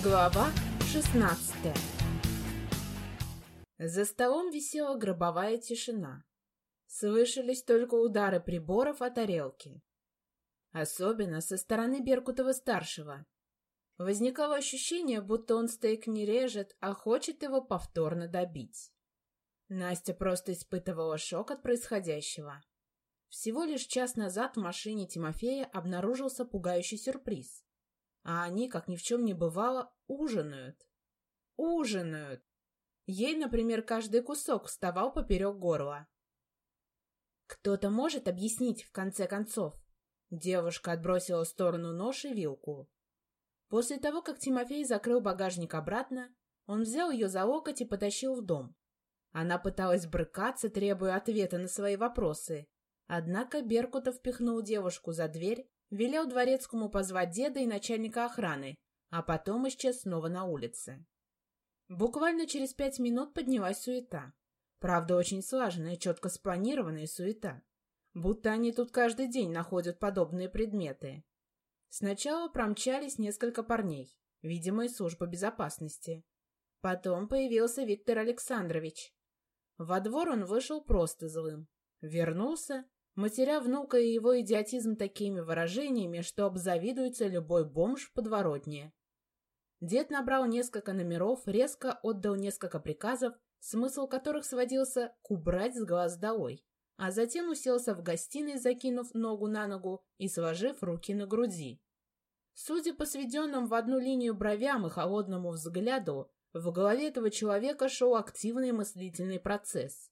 Глава 16 За столом висела гробовая тишина. Слышались только удары приборов о тарелки. Особенно со стороны Беркутова-старшего. Возникало ощущение, будто он стейк не режет, а хочет его повторно добить. Настя просто испытывала шок от происходящего. Всего лишь час назад в машине Тимофея обнаружился пугающий сюрприз. А они, как ни в чем не бывало, ужинают. Ужинают! Ей, например, каждый кусок вставал поперек горла. «Кто-то может объяснить, в конце концов?» Девушка отбросила в сторону нож и вилку. После того, как Тимофей закрыл багажник обратно, он взял ее за локоть и потащил в дом. Она пыталась брыкаться, требуя ответа на свои вопросы. Однако Беркутов впихнул девушку за дверь велел дворецкому позвать деда и начальника охраны, а потом исчез снова на улице. Буквально через пять минут поднялась суета. Правда, очень слаженная, четко спланированная суета. Будто они тут каждый день находят подобные предметы. Сначала промчались несколько парней, видимо, из службы безопасности. Потом появился Виктор Александрович. Во двор он вышел просто злым. Вернулся матеря внука и его идиотизм такими выражениями, что обзавидуется любой бомж в подворотне. Дед набрал несколько номеров, резко отдал несколько приказов, смысл которых сводился к убрать с глаз долой, а затем уселся в гостиной, закинув ногу на ногу и сложив руки на груди. Судя по сведенным в одну линию бровям и холодному взгляду, в голове этого человека шел активный мыслительный процесс.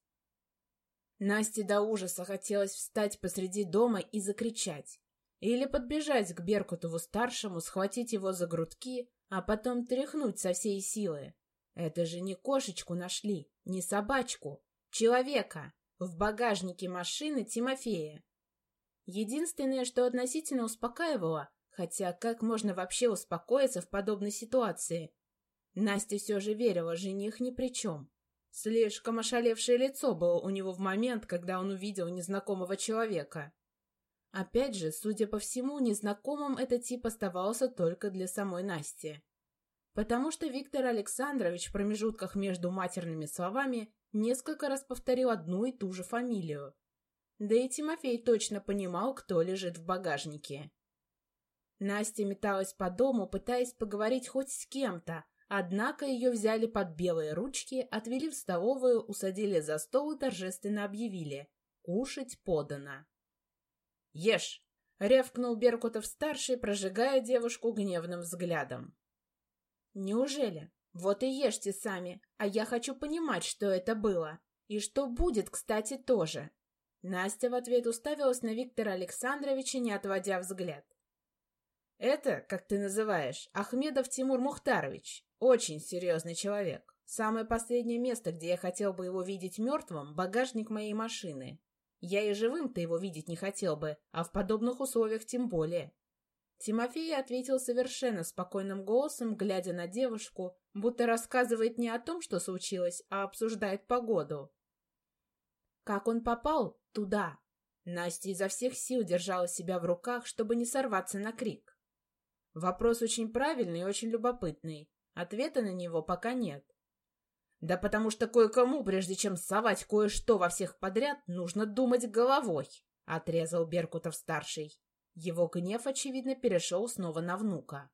Насте до ужаса хотелось встать посреди дома и закричать. Или подбежать к Беркутову-старшему, схватить его за грудки, а потом тряхнуть со всей силы. Это же не кошечку нашли, не собачку, человека в багажнике машины Тимофея. Единственное, что относительно успокаивало, хотя как можно вообще успокоиться в подобной ситуации? Настя все же верила, жених ни при чем. Слишком ошалевшее лицо было у него в момент, когда он увидел незнакомого человека. Опять же, судя по всему, незнакомым этот тип оставался только для самой Насти. Потому что Виктор Александрович в промежутках между матерными словами несколько раз повторил одну и ту же фамилию. Да и Тимофей точно понимал, кто лежит в багажнике. Настя металась по дому, пытаясь поговорить хоть с кем-то, Однако ее взяли под белые ручки, отвели в столовую, усадили за стол и торжественно объявили «Кушать подано». «Ешь!» — ревкнул Беркутов-старший, прожигая девушку гневным взглядом. «Неужели? Вот и ешьте сами, а я хочу понимать, что это было. И что будет, кстати, тоже». Настя в ответ уставилась на Виктора Александровича, не отводя взгляд. «Это, как ты называешь, Ахмедов Тимур Мухтарович, очень серьезный человек. Самое последнее место, где я хотел бы его видеть мертвым, багажник моей машины. Я и живым-то его видеть не хотел бы, а в подобных условиях тем более. Тимофей ответил совершенно спокойным голосом, глядя на девушку, будто рассказывает не о том, что случилось, а обсуждает погоду. Как он попал туда? Настя изо всех сил держала себя в руках, чтобы не сорваться на крик. Вопрос очень правильный и очень любопытный. Ответа на него пока нет. Да потому что кое-кому, прежде чем совать кое-что во всех подряд, нужно думать головой, — отрезал Беркутов-старший. Его гнев, очевидно, перешел снова на внука.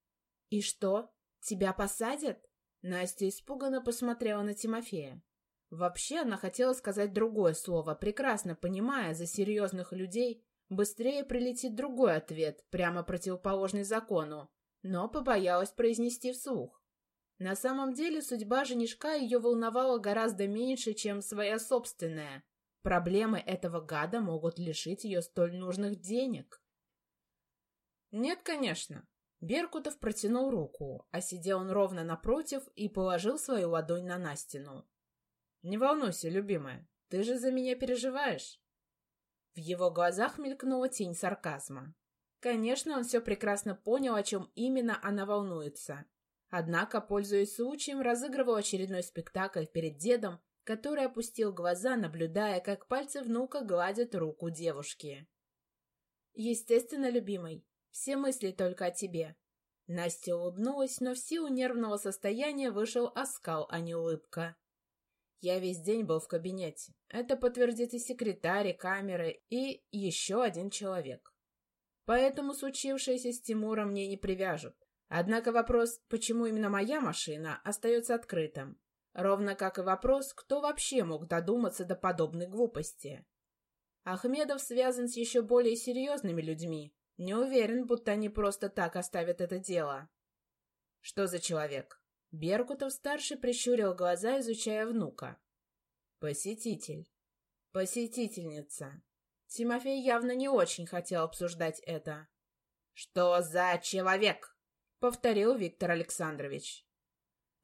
— И что, тебя посадят? Настя испуганно посмотрела на Тимофея. Вообще она хотела сказать другое слово, прекрасно понимая, за серьезных людей быстрее прилетит другой ответ, прямо противоположный закону, но побоялась произнести вслух. На самом деле судьба женишка ее волновала гораздо меньше, чем своя собственная. Проблемы этого гада могут лишить ее столь нужных денег. Нет, конечно. Беркутов протянул руку, а сидел он ровно напротив и положил свою ладонь на Настину. «Не волнуйся, любимая, ты же за меня переживаешь?» В его глазах мелькнула тень сарказма. Конечно, он все прекрасно понял, о чем именно она волнуется. Однако, пользуясь случаем, разыгрывал очередной спектакль перед дедом, который опустил глаза, наблюдая, как пальцы внука гладят руку девушки. «Естественно, любимый, все мысли только о тебе». Настя улыбнулась, но в силу нервного состояния вышел оскал, а не улыбка. Я весь день был в кабинете. Это подтвердит и секретарь, и камеры, и еще один человек. Поэтому случившееся с Тимуром мне не привяжут. Однако вопрос, почему именно моя машина, остается открытым. Ровно как и вопрос, кто вообще мог додуматься до подобной глупости. Ахмедов связан с еще более серьезными людьми. Не уверен, будто они просто так оставят это дело. Что за человек? Беркутов-старший прищурил глаза, изучая внука. Посетитель. Посетительница. Тимофей явно не очень хотел обсуждать это. «Что за человек?» — повторил Виктор Александрович.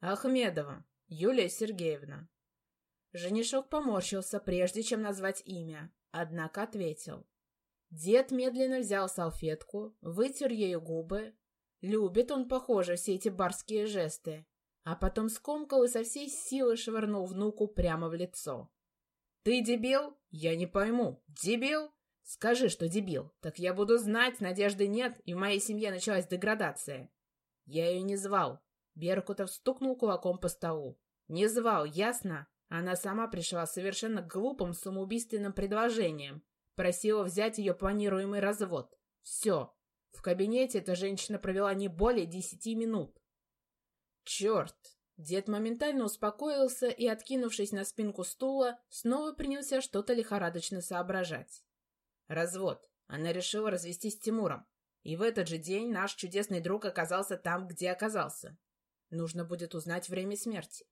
«Ахмедова, Юлия Сергеевна». Женишок поморщился, прежде чем назвать имя, однако ответил. Дед медленно взял салфетку, вытер ею губы. Любит он, похоже, все эти барские жесты. А потом скомкал и со всей силы швырнул внуку прямо в лицо. «Ты дебил? Я не пойму. Дебил? Скажи, что дебил. Так я буду знать, надежды нет, и в моей семье началась деградация». Я ее не звал. Беркутов стукнул кулаком по столу. «Не звал, ясно?» Она сама пришла совершенно глупым самоубийственным предложением. Просила взять ее планируемый развод. Все. В кабинете эта женщина провела не более десяти минут. Черт! Дед моментально успокоился и, откинувшись на спинку стула, снова принялся что-то лихорадочно соображать. Развод. Она решила развестись с Тимуром. И в этот же день наш чудесный друг оказался там, где оказался. Нужно будет узнать время смерти.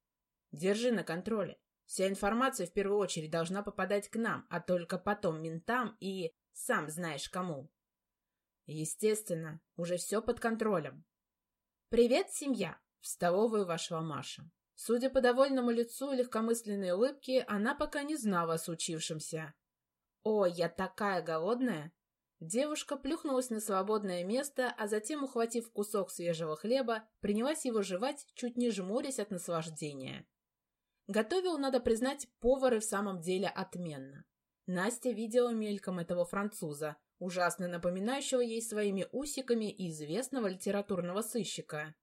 Держи на контроле. Вся информация в первую очередь должна попадать к нам, а только потом ментам и сам знаешь кому. Естественно, уже все под контролем. «Привет, семья!» — в столовую вошла Маша. Судя по довольному лицу и легкомысленной улыбке, она пока не знала о случившемся. «О, я такая голодная!» Девушка плюхнулась на свободное место, а затем, ухватив кусок свежего хлеба, принялась его жевать, чуть не жмурясь от наслаждения. Готовил, надо признать, повар и в самом деле отменно. Настя видела мельком этого француза, ужасно напоминающего ей своими усиками известного литературного сыщика.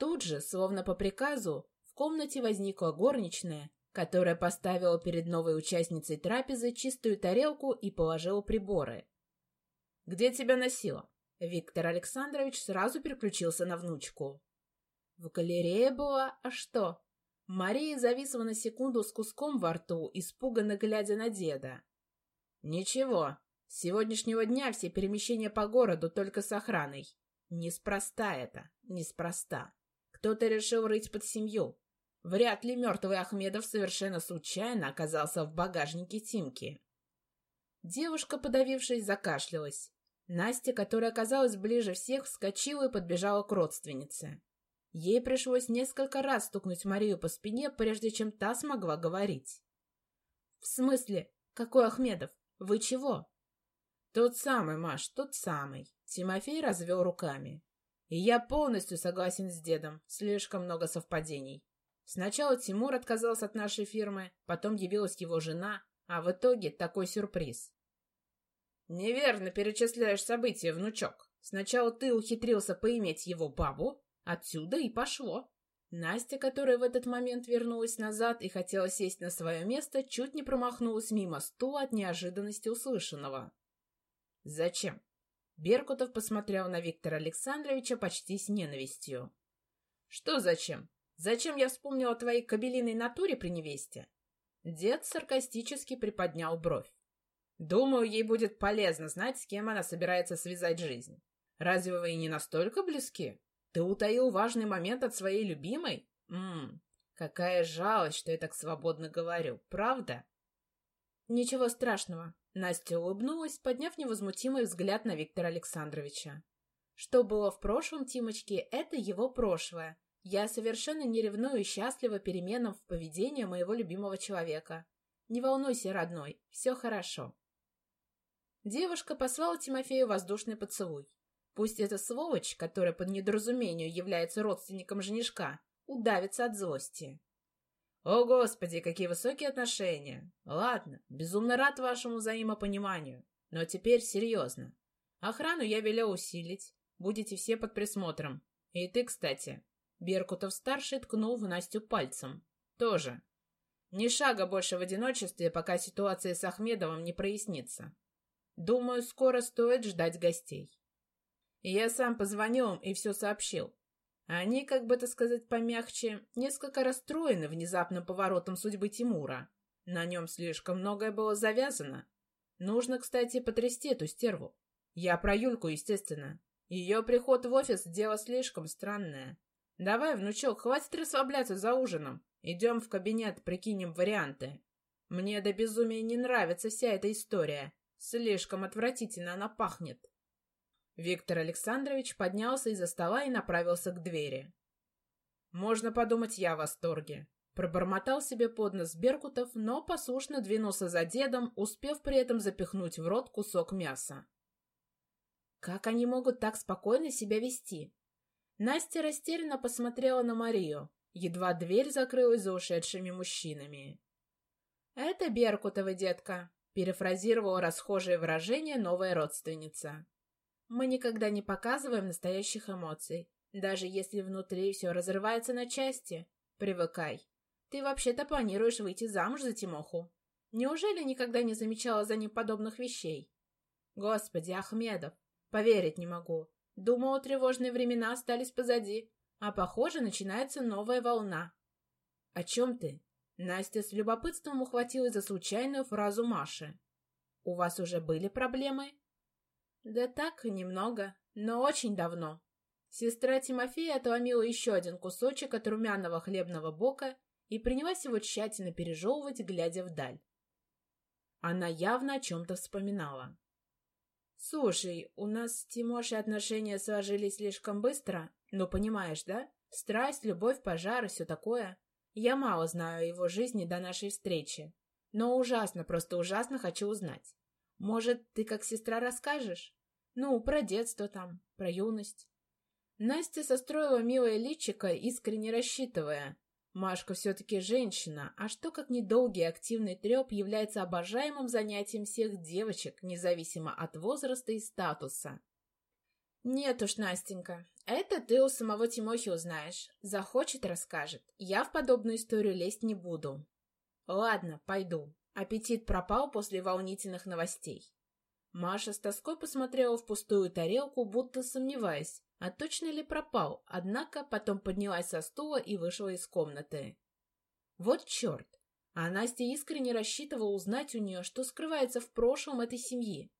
Тут же, словно по приказу, в комнате возникла горничная, которая поставила перед новой участницей трапезы чистую тарелку и положила приборы. «Где тебя носило?» Виктор Александрович сразу переключился на внучку. «В галерее была, а что?» Мария зависла на секунду с куском во рту, испуганно глядя на деда. «Ничего, с сегодняшнего дня все перемещения по городу только с охраной. Неспроста это, неспроста. Кто-то решил рыть под семью. Вряд ли мертвый Ахмедов совершенно случайно оказался в багажнике Тимки». Девушка, подавившись, закашлялась. Настя, которая оказалась ближе всех, вскочила и подбежала к родственнице. Ей пришлось несколько раз стукнуть Марию по спине, прежде чем та смогла говорить. «В смысле? Какой Ахмедов? Вы чего?» «Тот самый, Маш, тот самый», — Тимофей развел руками. «И я полностью согласен с дедом, слишком много совпадений. Сначала Тимур отказался от нашей фирмы, потом явилась его жена, а в итоге такой сюрприз». «Неверно перечисляешь события, внучок. Сначала ты ухитрился поиметь его бабу, Отсюда и пошло. Настя, которая в этот момент вернулась назад и хотела сесть на свое место, чуть не промахнулась мимо стула от неожиданности услышанного. «Зачем?» Беркутов посмотрел на Виктора Александровича почти с ненавистью. «Что зачем? Зачем я вспомнил о твоей кабелиной натуре при невесте?» Дед саркастически приподнял бровь. «Думаю, ей будет полезно знать, с кем она собирается связать жизнь. Разве вы и не настолько близки?» Ты утаил важный момент от своей любимой? Ммм, какая жалость, что я так свободно говорю, правда? Ничего страшного. Настя улыбнулась, подняв невозмутимый взгляд на Виктора Александровича. Что было в прошлом Тимочке, это его прошлое. Я совершенно не ревную и счастлива переменам в поведении моего любимого человека. Не волнуйся, родной, все хорошо. Девушка послала Тимофею воздушный поцелуй. Пусть эта сволочь, которая по недоразумению является родственником женишка, удавится от злости. О, Господи, какие высокие отношения! Ладно, безумно рад вашему взаимопониманию, но теперь серьезно. Охрану я велел усилить. Будете все под присмотром. И ты, кстати. Беркутов-старший ткнул в Настю пальцем. Тоже. Ни шага больше в одиночестве, пока ситуация с Ахмедовым не прояснится. Думаю, скоро стоит ждать гостей. Я сам позвонил и все сообщил. Они, как бы это сказать помягче, несколько расстроены внезапным поворотом судьбы Тимура. На нем слишком многое было завязано. Нужно, кстати, потрясти эту стерву. Я про Юльку, естественно. Ее приход в офис — дело слишком странное. Давай, внучок, хватит расслабляться за ужином. Идем в кабинет, прикинем варианты. Мне до безумия не нравится вся эта история. Слишком отвратительно она пахнет. Виктор Александрович поднялся из-за стола и направился к двери. «Можно подумать, я в восторге». Пробормотал себе под нос Беркутов, но послушно двинулся за дедом, успев при этом запихнуть в рот кусок мяса. Как они могут так спокойно себя вести? Настя растерянно посмотрела на Марию. Едва дверь закрылась за ушедшими мужчинами. «Это Беркутова, детка», — перефразировала расхожее выражение новая родственница. Мы никогда не показываем настоящих эмоций, даже если внутри все разрывается на части. Привыкай. Ты вообще-то планируешь выйти замуж за Тимоху. Неужели никогда не замечала за ним подобных вещей? Господи, Ахмедов, поверить не могу. Думала, тревожные времена остались позади, а, похоже, начинается новая волна. О чем ты? Настя с любопытством ухватилась за случайную фразу Маши. У вас уже были проблемы? Да так, немного, но очень давно. Сестра Тимофея отломила еще один кусочек от румяного хлебного бока и принялась его тщательно пережевывать, глядя вдаль. Она явно о чем-то вспоминала. «Слушай, у нас с Тимошей отношения сложились слишком быстро, ну, понимаешь, да? Страсть, любовь, пожар и все такое. Я мало знаю о его жизни до нашей встречи, но ужасно, просто ужасно хочу узнать. Может, ты как сестра расскажешь? Ну, про детство там, про юность. Настя состроила милое личико, искренне рассчитывая. Машка все-таки женщина, а что как недолгий активный треп является обожаемым занятием всех девочек, независимо от возраста и статуса. Нет уж, Настенька, это ты у самого Тимохи узнаешь. Захочет — расскажет. Я в подобную историю лезть не буду. Ладно, пойду. Аппетит пропал после волнительных новостей. Маша с тоской посмотрела в пустую тарелку, будто сомневаясь, а точно ли пропал, однако потом поднялась со стула и вышла из комнаты. Вот черт! А Настя искренне рассчитывала узнать у нее, что скрывается в прошлом этой семьи.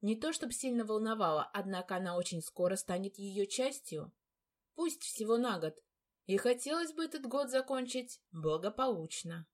Не то чтобы сильно волновала, однако она очень скоро станет ее частью. Пусть всего на год. И хотелось бы этот год закончить благополучно.